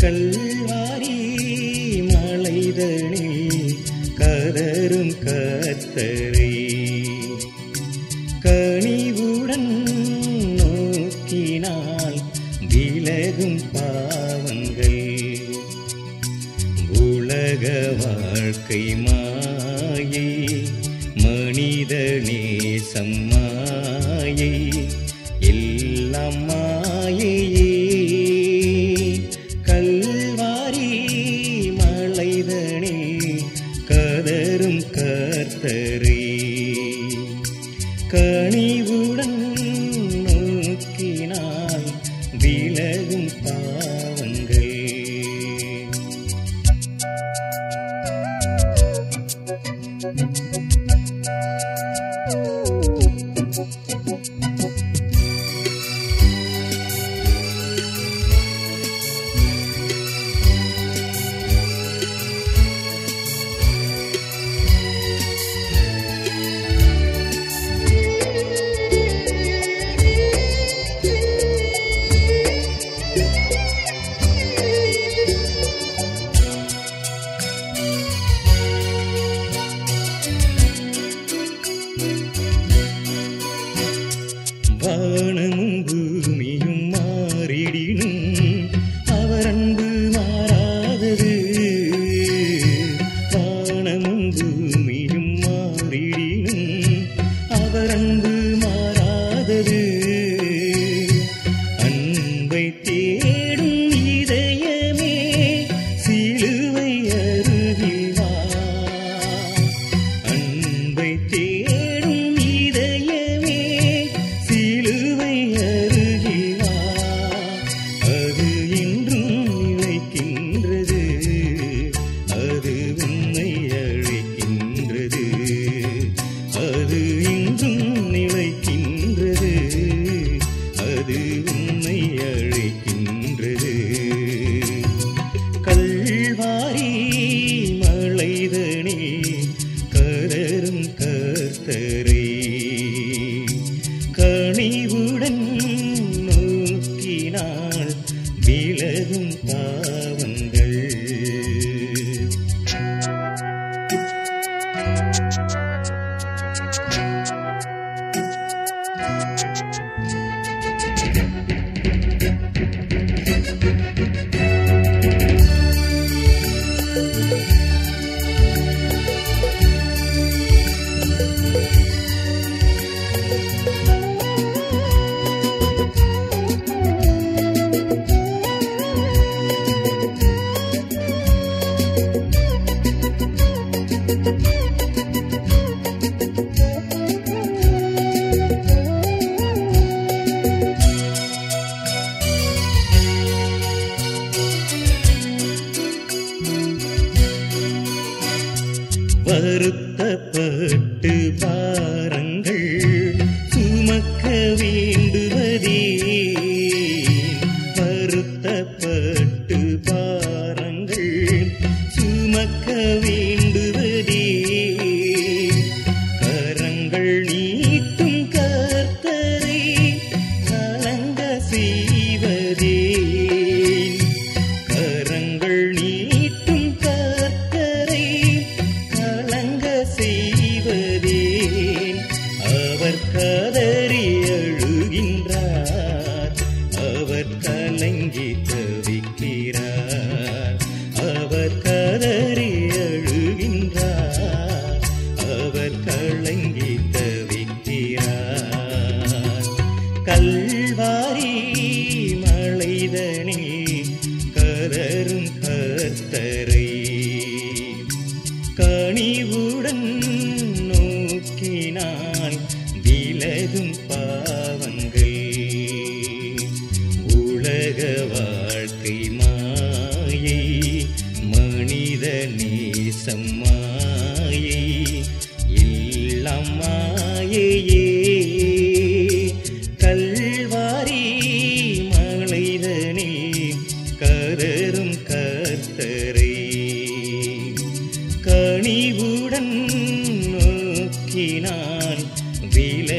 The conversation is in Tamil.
கல்வாரி மலைதனில் கதரும் கத்தரை. கனிவுடன் நோக்கினால் விலகும் பாவங்கள். உலக வாழ்க்கை மாயை மனித நேசம் மாயை எல்லாம் விலகும் பாவங்கள். வானமும் அவர் கதரும் கர்த்தரே. வருத்தப்பட்டு பாருங்கள். சுமக்க வேண்டுவதே. வருத்தப்பட்டு பாருங்கள். சுமக்க வேண்டுவதே. கரங்கள் நீ வாரி மழைதனே கரரும் கத்தரை. கனிவுடன் நோக்கினான் விலகும் பாவங்கள். உலக வாழ்க்கை மாயை மனித நேசம்மா நோக்கினால் விலகிடுமே